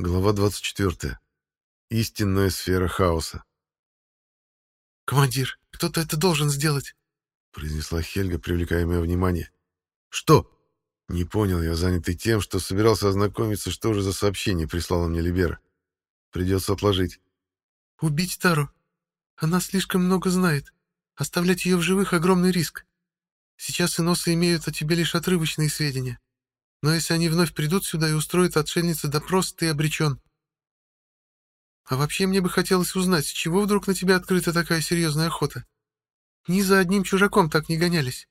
Глава 24. Истинная сфера хаоса. «Командир, кто-то это должен сделать», — произнесла Хельга, привлекая мое внимание. «Что?» Не понял я, занятый тем, что собирался ознакомиться, что же за сообщение прислала мне Либера. Придется отложить. «Убить Тару. Она слишком много знает. Оставлять ее в живых — огромный риск. Сейчас иносы имеют о тебе лишь отрывочные сведения. Но если они вновь придут сюда и устроят отшельнице допрос, ты обречен. А вообще мне бы хотелось узнать, с чего вдруг на тебя открыта такая серьезная охота? Ни за одним чужаком так не гонялись.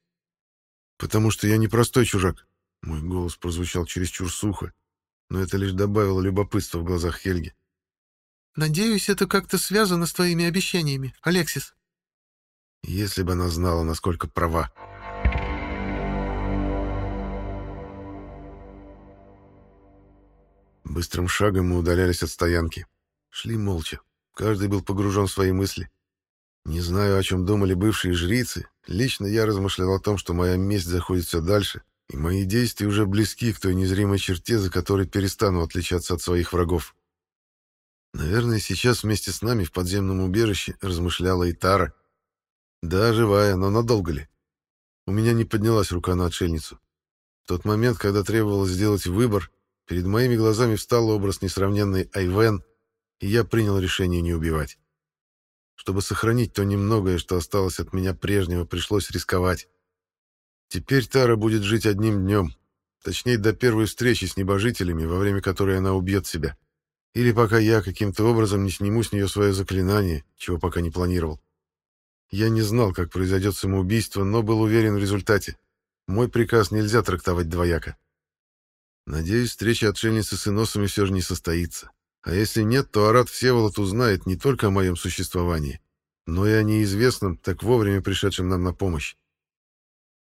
Потому что я не простой чужак. Мой голос прозвучал чересчур сухо, но это лишь добавило любопытства в глазах Хельги. Надеюсь, это как-то связано с твоими обещаниями, Алексис. Если бы она знала, насколько права. Быстрым шагом мы удалялись от стоянки. Шли молча. Каждый был погружен в свои мысли. Не знаю, о чем думали бывшие жрицы. Лично я размышлял о том, что моя месть заходит все дальше, и мои действия уже близки к той незримой черте, за которой перестану отличаться от своих врагов. Наверное, сейчас вместе с нами в подземном убежище размышляла и Тара. Да, живая, но надолго ли? У меня не поднялась рука на отшельницу. В тот момент, когда требовалось сделать выбор, Перед моими глазами встал образ несравненной Айвен, и я принял решение не убивать. Чтобы сохранить то немногое, что осталось от меня прежнего, пришлось рисковать. Теперь Тара будет жить одним днем, точнее, до первой встречи с небожителями, во время которой она убьет себя. Или пока я каким-то образом не сниму с нее свое заклинание, чего пока не планировал. Я не знал, как произойдет самоубийство, но был уверен в результате. Мой приказ нельзя трактовать двояко. Надеюсь, встреча отшельницы с иносами все же не состоится. А если нет, то Арат Всеволод узнает не только о моем существовании, но и о неизвестном, так вовремя пришедшем нам на помощь.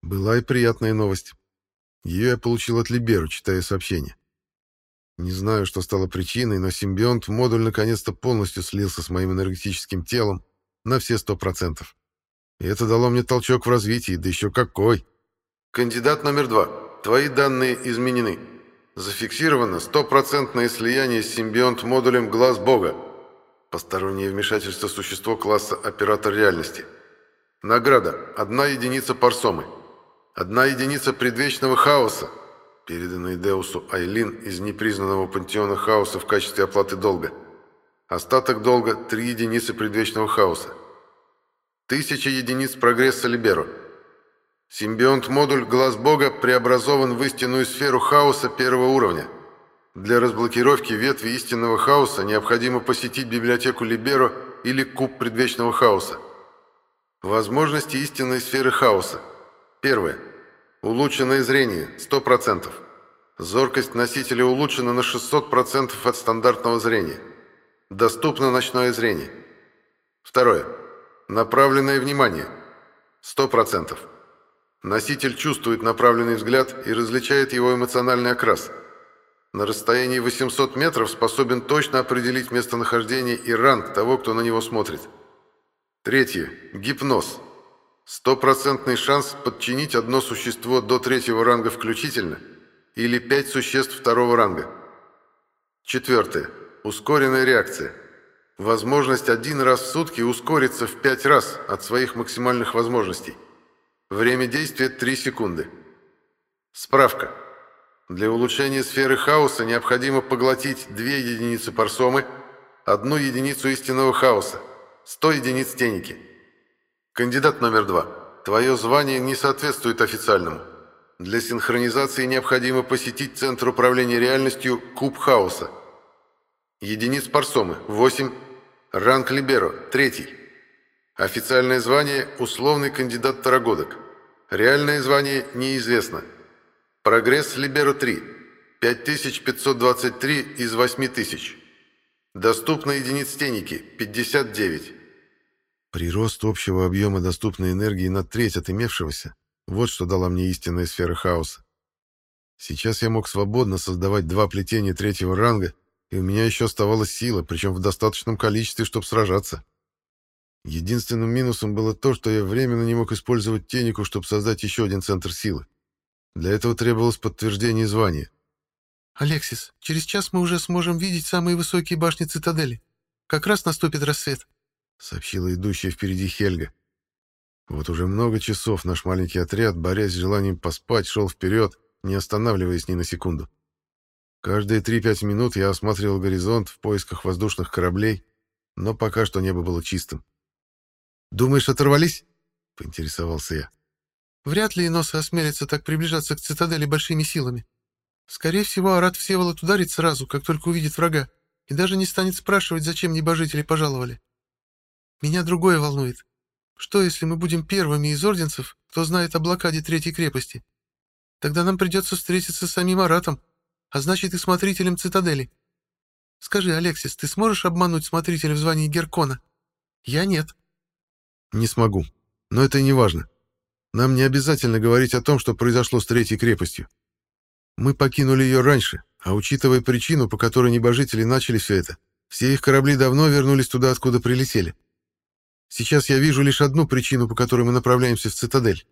Была и приятная новость. Ее я получил от Либеру, читая сообщение. Не знаю, что стало причиной, но симбионт-модуль наконец-то полностью слился с моим энергетическим телом на все сто процентов. И это дало мне толчок в развитии, да еще какой! Кандидат номер два. Твои данные изменены. Зафиксировано стопроцентное слияние с симбионт-модулем «Глаз Бога». Постороннее вмешательство существо класса «Оператор реальности». Награда – одна единица парсомы. Одна единица предвечного хаоса, переданной Деусу Айлин из непризнанного пантеона хаоса в качестве оплаты долга. Остаток долга – три единицы предвечного хаоса. Тысяча единиц прогресса Либеро – Симбионт-модуль «Глаз Бога» преобразован в истинную сферу хаоса первого уровня. Для разблокировки ветви истинного хаоса необходимо посетить библиотеку Либеро или Куб Предвечного Хаоса. Возможности истинной сферы хаоса. Первое. Улучшенное зрение – 100%. Зоркость носителя улучшена на 600% от стандартного зрения. Доступно ночное зрение. Второе. Направленное внимание – 100%. Носитель чувствует направленный взгляд и различает его эмоциональный окрас. На расстоянии 800 метров способен точно определить местонахождение и ранг того, кто на него смотрит. Третье. Гипноз. Стопроцентный шанс подчинить одно существо до третьего ранга включительно или пять существ второго ранга. Четвертое. Ускоренная реакция. Возможность один раз в сутки ускориться в пять раз от своих максимальных возможностей. Время действия 3 секунды. Справка. Для улучшения сферы хаоса необходимо поглотить 2 единицы парсомы, одну единицу истинного хаоса, 100 единиц теники. Кандидат номер 2. Твое звание не соответствует официальному. Для синхронизации необходимо посетить Центр управления реальностью Куб Хаоса. Единиц парсомы – 8. Ранг Либеро – 3. Официальное звание – условный кандидат второгодок. Реальное звание неизвестно. Прогресс Либеро 3. 5523 из 8000. Доступно единиц теники 59. Прирост общего объема доступной энергии на треть от имевшегося – вот что дала мне истинная сфера хаоса. Сейчас я мог свободно создавать два плетения третьего ранга, и у меня еще оставалась сила, причем в достаточном количестве, чтобы сражаться. Единственным минусом было то, что я временно не мог использовать тенику, чтобы создать еще один центр силы. Для этого требовалось подтверждение звания. «Алексис, через час мы уже сможем видеть самые высокие башни цитадели. Как раз наступит рассвет», — сообщила идущая впереди Хельга. Вот уже много часов наш маленький отряд, борясь с желанием поспать, шел вперед, не останавливаясь ни на секунду. Каждые 3-5 минут я осматривал горизонт в поисках воздушных кораблей, но пока что небо было чистым. «Думаешь, оторвались?» — поинтересовался я. «Вряд ли иносы осмелятся так приближаться к цитадели большими силами. Скорее всего, Арат Всеволод ударит сразу, как только увидит врага, и даже не станет спрашивать, зачем небожители пожаловали. Меня другое волнует. Что, если мы будем первыми из орденцев, кто знает о блокаде Третьей крепости? Тогда нам придется встретиться с самим Аратом, а значит и смотрителем цитадели. Скажи, Алексис, ты сможешь обмануть смотрителя в звании Геркона? Я нет. Не смогу. Но это не важно. Нам не обязательно говорить о том, что произошло с Третьей крепостью. Мы покинули ее раньше, а учитывая причину, по которой небожители начали все это, все их корабли давно вернулись туда, откуда прилетели. Сейчас я вижу лишь одну причину, по которой мы направляемся в цитадель.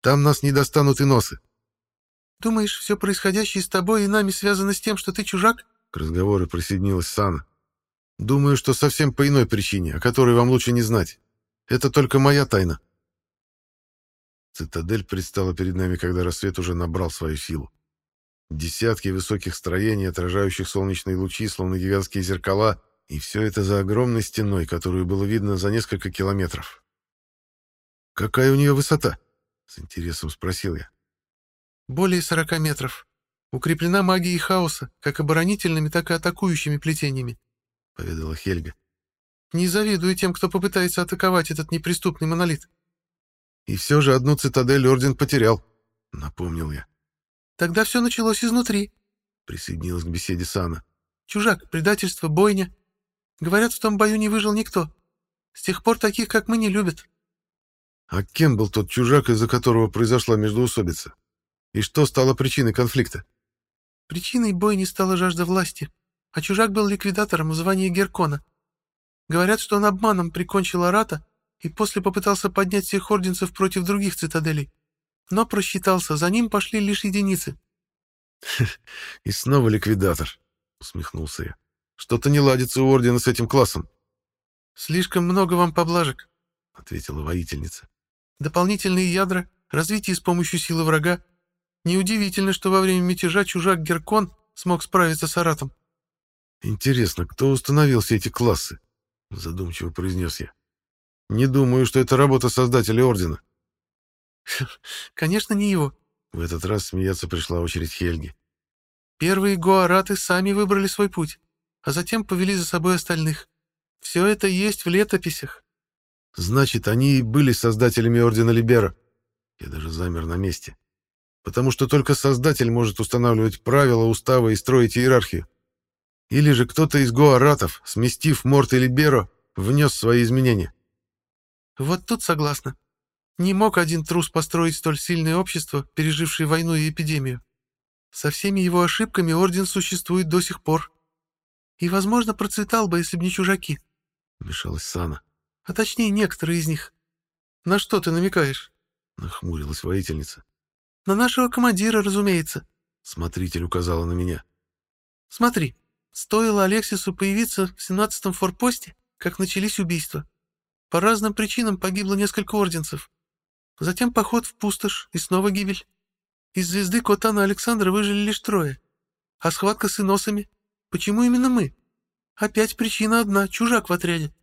Там нас не достанут и носы. «Думаешь, все происходящее с тобой и нами связано с тем, что ты чужак?» К разговору присоединилась Сана. «Думаю, что совсем по иной причине, о которой вам лучше не знать. Это только моя тайна». Цитадель предстала перед нами, когда рассвет уже набрал свою силу. Десятки высоких строений, отражающих солнечные лучи, словно гигантские зеркала, и все это за огромной стеной, которую было видно за несколько километров. «Какая у нее высота?» — с интересом спросил я. «Более сорока метров. Укреплена магией хаоса, как оборонительными, так и атакующими плетениями», — поведала Хельга. «Не завидую тем, кто попытается атаковать этот неприступный монолит». «И все же одну цитадель Орден потерял», — напомнил я. Тогда все началось изнутри. Присоединилась к беседе Сана. Чужак, предательство, бойня. Говорят, в том бою не выжил никто. С тех пор таких, как мы, не любят. А кем был тот чужак, из-за которого произошла междоусобица? И что стало причиной конфликта? Причиной бойни стала жажда власти, а чужак был ликвидатором в звании Геркона. Говорят, что он обманом прикончил Арата и после попытался поднять всех орденцев против других цитаделей. Но просчитался, за ним пошли лишь единицы. — И снова ликвидатор, — усмехнулся я. — Что-то не ладится у Ордена с этим классом. — Слишком много вам поблажек, — ответила воительница. — Дополнительные ядра, развитие с помощью силы врага. Неудивительно, что во время мятежа чужак Геркон смог справиться с Аратом. — Интересно, кто установил все эти классы? — задумчиво произнес я. — Не думаю, что это работа создателя Ордена. Конечно, не его. В этот раз смеяться пришла очередь Хельги. Первые гуараты сами выбрали свой путь, а затем повели за собой остальных. Все это есть в летописях. Значит, они и были создателями Ордена Либера. Я даже замер на месте. Потому что только создатель может устанавливать правила, уставы и строить иерархию. Или же кто-то из гуаратов, сместив Морт и Либеро, внес свои изменения. Вот тут согласна. Не мог один трус построить столь сильное общество, пережившее войну и эпидемию. Со всеми его ошибками Орден существует до сих пор. И, возможно, процветал бы, если бы не чужаки. — вмешалась Сана. — А точнее, некоторые из них. На что ты намекаешь? — нахмурилась воительница. — На нашего командира, разумеется. Смотритель указала на меня. — Смотри, стоило Алексису появиться в семнадцатом форпосте, как начались убийства. По разным причинам погибло несколько орденцев. Затем поход в пустошь и снова гибель. Из звезды Котана Александра выжили лишь трое. А схватка с иносами? Почему именно мы? Опять причина одна — чужак в отряде.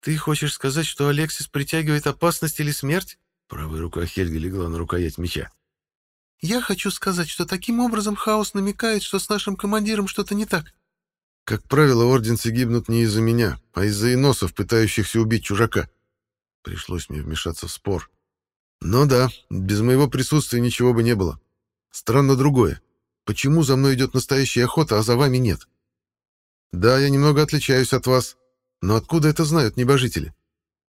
Ты хочешь сказать, что Алексис притягивает опасность или смерть? Правая рука Хельги легла на рукоять меча. Я хочу сказать, что таким образом хаос намекает, что с нашим командиром что-то не так. Как правило, орденцы гибнут не из-за меня, а из-за иносов, пытающихся убить чужака. Пришлось мне вмешаться в спор. Ну да, без моего присутствия ничего бы не было. Странно другое. Почему за мной идет настоящая охота, а за вами нет? Да, я немного отличаюсь от вас, но откуда это знают небожители?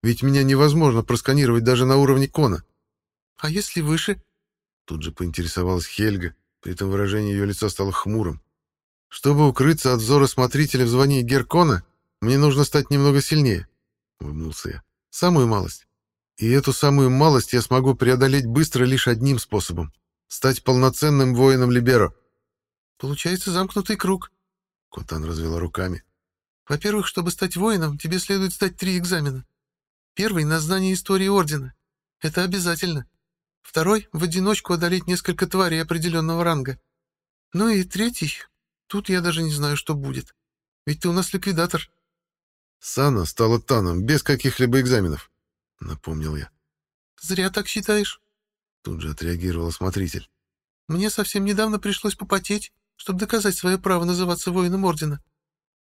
Ведь меня невозможно просканировать даже на уровне кона. А если выше? Тут же поинтересовалась Хельга, при этом выражение ее лица стало хмурым. Чтобы укрыться от взора смотрителя в звании Геркона, мне нужно стать немного сильнее, — улыбнулся я. Самую малость. И эту самую малость я смогу преодолеть быстро лишь одним способом — стать полноценным воином Либеро. Получается замкнутый круг. Котан развела руками. Во-первых, чтобы стать воином, тебе следует сдать три экзамена. Первый — на знание истории Ордена. Это обязательно. Второй — в одиночку одолеть несколько тварей определенного ранга. Ну и третий — тут я даже не знаю, что будет. Ведь ты у нас ликвидатор. Сана стала Таном без каких-либо экзаменов, напомнил я. Зря так считаешь. Тут же отреагировал смотритель. Мне совсем недавно пришлось попотеть, чтобы доказать свое право называться воином Ордена.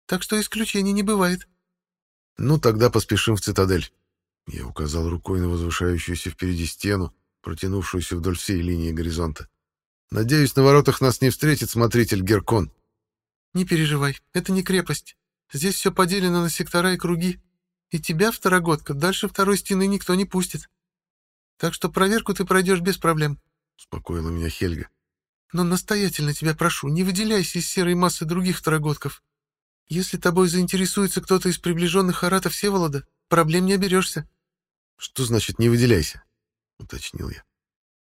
Так что исключений не бывает. Ну, тогда поспешим в цитадель. Я указал рукой на возвышающуюся впереди стену, протянувшуюся вдоль всей линии горизонта. Надеюсь, на воротах нас не встретит смотритель Геркон. Не переживай, это не крепость. Здесь все поделено на сектора и круги. И тебя, второгодка, дальше второй стены никто не пустит. Так что проверку ты пройдешь без проблем. Успокоила меня Хельга. Но настоятельно тебя прошу, не выделяйся из серой массы других второгодков. Если тобой заинтересуется кто-то из приближенных Арата Всеволода, проблем не оберешься. Что значит «не выделяйся»? — уточнил я.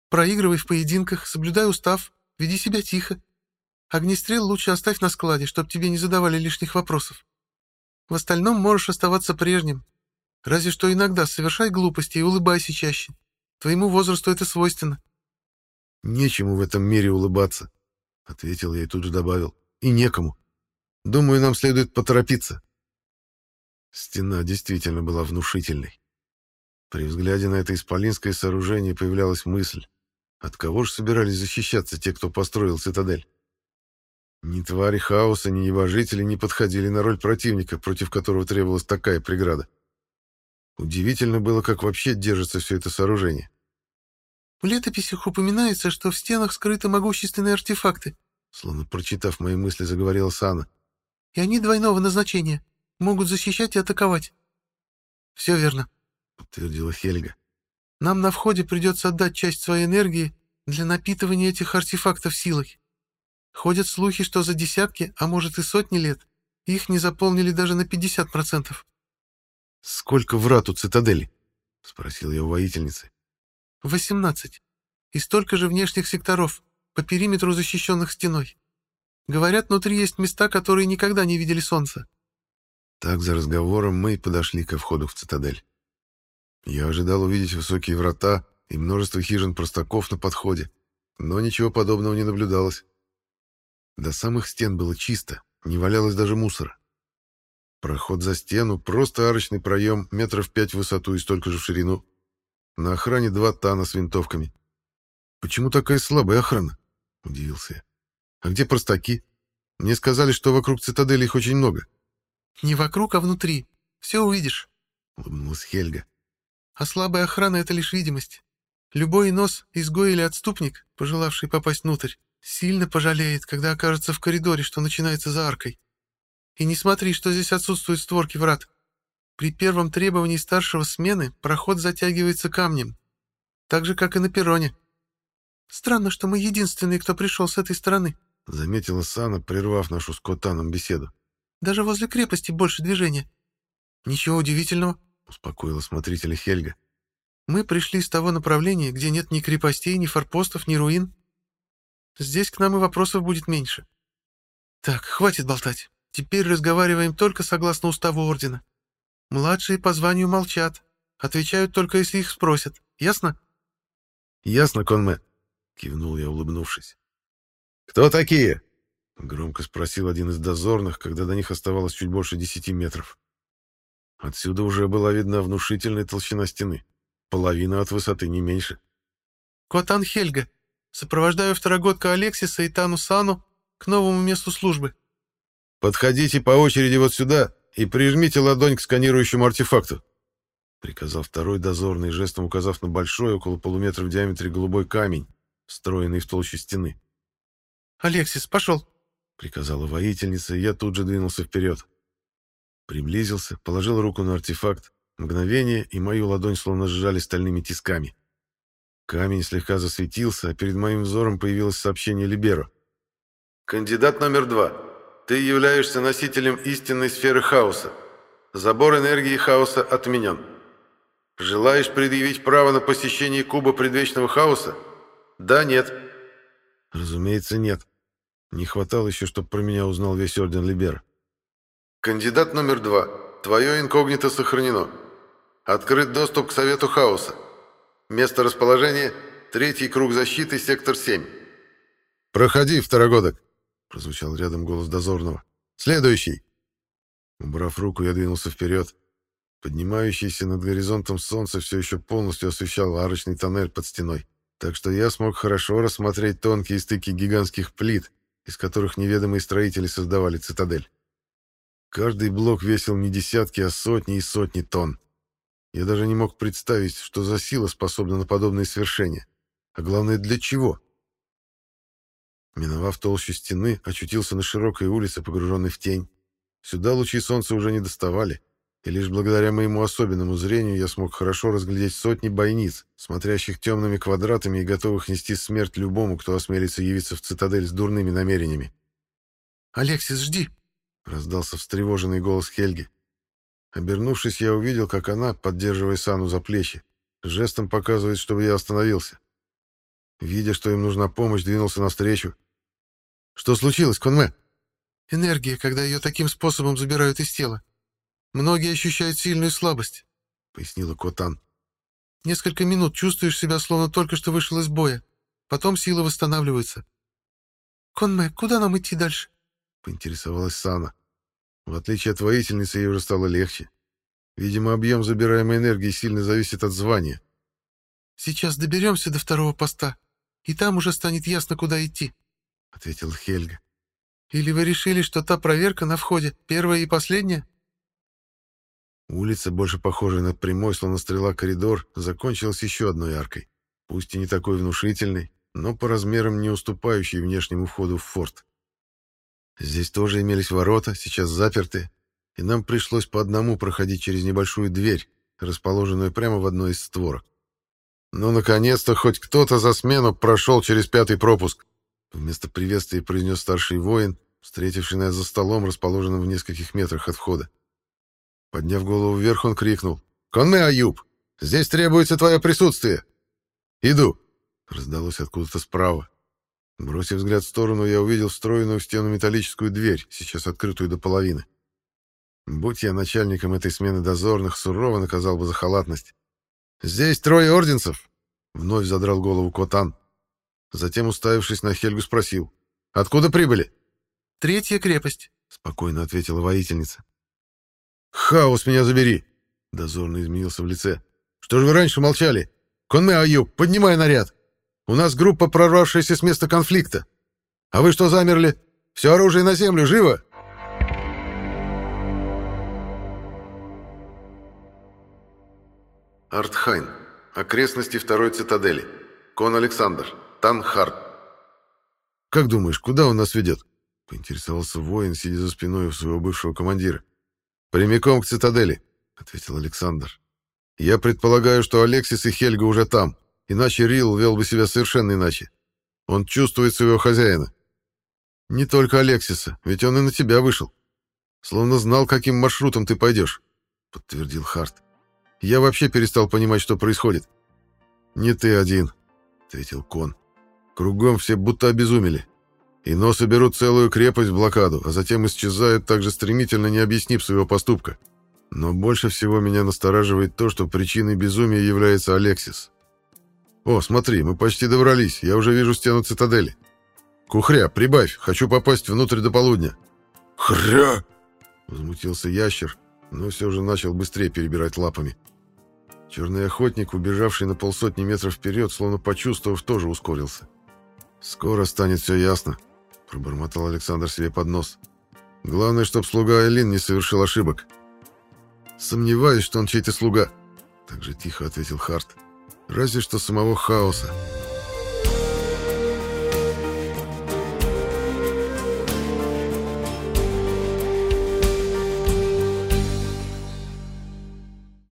Проигрывай в поединках, соблюдай устав, веди себя тихо. Огнестрел лучше оставь на складе, чтобы тебе не задавали лишних вопросов. В остальном можешь оставаться прежним. Разве что иногда совершай глупости и улыбайся чаще. Твоему возрасту это свойственно. «Нечему в этом мире улыбаться», — ответил я и тут же добавил. «И некому. Думаю, нам следует поторопиться». Стена действительно была внушительной. При взгляде на это исполинское сооружение появлялась мысль, от кого же собирались защищаться те, кто построил цитадель? Ни твари хаоса, ни небожители не подходили на роль противника, против которого требовалась такая преграда. Удивительно было, как вообще держится все это сооружение. В летописях упоминается, что в стенах скрыты могущественные артефакты. Словно прочитав мои мысли, заговорила Сана. И они двойного назначения. Могут защищать и атаковать. Все верно подтвердила Хельга. Нам на входе придется отдать часть своей энергии для напитывания этих артефактов силой. Ходят слухи, что за десятки, а может и сотни лет, их не заполнили даже на 50%. «Сколько врат у цитадели?» — спросил я у воительницы. «Восемнадцать. И столько же внешних секторов, по периметру защищенных стеной. Говорят, внутри есть места, которые никогда не видели солнца». Так за разговором мы и подошли ко входу в цитадель. Я ожидал увидеть высокие врата и множество хижин-простаков на подходе, но ничего подобного не наблюдалось. До самых стен было чисто, не валялось даже мусора. Проход за стену, просто арочный проем, метров пять в высоту и столько же в ширину. На охране два тана с винтовками. «Почему такая слабая охрана?» — удивился я. «А где простаки? Мне сказали, что вокруг цитадели их очень много». «Не вокруг, а внутри. Все увидишь», — улыбнулась Хельга. А слабая охрана — это лишь видимость. Любой нос, изгой или отступник, пожелавший попасть внутрь, сильно пожалеет, когда окажется в коридоре, что начинается за аркой. И не смотри, что здесь отсутствуют створки врат. При первом требовании старшего смены проход затягивается камнем, так же, как и на перроне. Странно, что мы единственные, кто пришел с этой стороны, — заметила Сана, прервав нашу с Котаном беседу. Даже возле крепости больше движения. Ничего удивительного успокоила смотрителя Хельга. «Мы пришли с того направления, где нет ни крепостей, ни форпостов, ни руин. Здесь к нам и вопросов будет меньше. Так, хватит болтать. Теперь разговариваем только согласно уставу Ордена. Младшие по званию молчат, отвечают только если их спросят. Ясно?» «Ясно, Конме», — кивнул я, улыбнувшись. «Кто такие?» — громко спросил один из дозорных, когда до них оставалось чуть больше десяти метров. Отсюда уже была видна внушительная толщина стены. Половина от высоты, не меньше. «Котан Хельга. Сопровождаю второгодка Алексиса и Тану Сану к новому месту службы». «Подходите по очереди вот сюда и прижмите ладонь к сканирующему артефакту», приказал второй дозорный, жестом указав на большой, около полуметра в диаметре голубой камень, встроенный в толщу стены. «Алексис, пошел!» — приказала воительница, и я тут же двинулся вперед. Приблизился, положил руку на артефакт. Мгновение, и мою ладонь словно сжали стальными тисками. Камень слегка засветился, а перед моим взором появилось сообщение Либеро. «Кандидат номер два. Ты являешься носителем истинной сферы хаоса. Забор энергии хаоса отменен. Желаешь предъявить право на посещение куба предвечного хаоса? Да, нет?» «Разумеется, нет. Не хватало еще, чтобы про меня узнал весь Орден Либер. Кандидат номер два. Твое инкогнито сохранено. Открыт доступ к Совету Хаоса. Место расположения – третий круг защиты, сектор 7. «Проходи, второгодок!» – прозвучал рядом голос дозорного. «Следующий!» Убрав руку, я двинулся вперед. Поднимающееся над горизонтом солнце все еще полностью освещало арочный тоннель под стеной, так что я смог хорошо рассмотреть тонкие стыки гигантских плит, из которых неведомые строители создавали цитадель. Каждый блок весил не десятки, а сотни и сотни тонн. Я даже не мог представить, что за сила способна на подобные свершения. А главное, для чего? Миновав толщу стены, очутился на широкой улице, погруженной в тень. Сюда лучи солнца уже не доставали, и лишь благодаря моему особенному зрению я смог хорошо разглядеть сотни бойниц, смотрящих темными квадратами и готовых нести смерть любому, кто осмелится явиться в цитадель с дурными намерениями. «Алексис, жди!» — раздался встревоженный голос Хельги. Обернувшись, я увидел, как она, поддерживая Сану за плечи, жестом показывает, чтобы я остановился. Видя, что им нужна помощь, двинулся навстречу. «Что случилось, Конме?» «Энергия, когда ее таким способом забирают из тела. Многие ощущают сильную слабость», — пояснила Котан. «Несколько минут чувствуешь себя, словно только что вышел из боя. Потом силы восстанавливаются». «Конме, куда нам идти дальше?» — поинтересовалась Сана. В отличие от воительницы, ей уже стало легче. Видимо, объем забираемой энергии сильно зависит от звания. «Сейчас доберемся до второго поста, и там уже станет ясно, куда идти», — ответил Хельга. «Или вы решили, что та проверка на входе первая и последняя?» Улица, больше похожая на прямой, словно стрела коридор, закончилась еще одной аркой. Пусть и не такой внушительной, но по размерам не уступающей внешнему входу в форт. Здесь тоже имелись ворота, сейчас заперты, и нам пришлось по одному проходить через небольшую дверь, расположенную прямо в одной из створок. «Ну, наконец-то хоть кто-то за смену прошел через пятый пропуск!» Вместо приветствия произнес старший воин, встретивший нас за столом, расположенным в нескольких метрах от входа. Подняв голову вверх, он крикнул. «Конме Аюб! Здесь требуется твое присутствие!» «Иду!» — раздалось откуда-то справа. Бросив взгляд в сторону, я увидел встроенную в стену металлическую дверь, сейчас открытую до половины. Будь я начальником этой смены дозорных, сурово наказал бы за халатность. «Здесь трое орденцев!» — вновь задрал голову Котан. Затем, уставившись на Хельгу, спросил. «Откуда прибыли?» «Третья крепость», — спокойно ответила воительница. «Хаос меня забери!» — дозорный изменился в лице. «Что же вы раньше молчали? Конме Аюб, поднимай наряд!» У нас группа, прорвавшаяся с места конфликта. А вы что замерли? Все оружие на землю, живо!» Артхайн. Окрестности второй цитадели. Кон Александр. Танхард. «Как думаешь, куда он нас ведет?» — поинтересовался воин, сидя за спиной у своего бывшего командира. «Прямиком к цитадели», — ответил Александр. «Я предполагаю, что Алексис и Хельга уже там. Иначе Рил вел бы себя совершенно иначе. Он чувствует своего хозяина. Не только Алексиса, ведь он и на тебя вышел. Словно знал, каким маршрутом ты пойдешь, — подтвердил Харт. Я вообще перестал понимать, что происходит. Не ты один, — ответил Кон. Кругом все будто обезумели. И носы берут целую крепость в блокаду, а затем исчезают так же стремительно, не объяснив своего поступка. Но больше всего меня настораживает то, что причиной безумия является Алексис. «О, смотри, мы почти добрались. Я уже вижу стену цитадели. Кухря, прибавь, хочу попасть внутрь до полудня». «Хря!» — возмутился ящер, но все же начал быстрее перебирать лапами. Черный охотник, убежавший на полсотни метров вперед, словно почувствовав, тоже ускорился. «Скоро станет все ясно», — пробормотал Александр себе под нос. «Главное, чтоб слуга Элин не совершил ошибок». «Сомневаюсь, что он чей-то слуга», — так же тихо ответил Харт. «Харт». Разве что самого хаоса.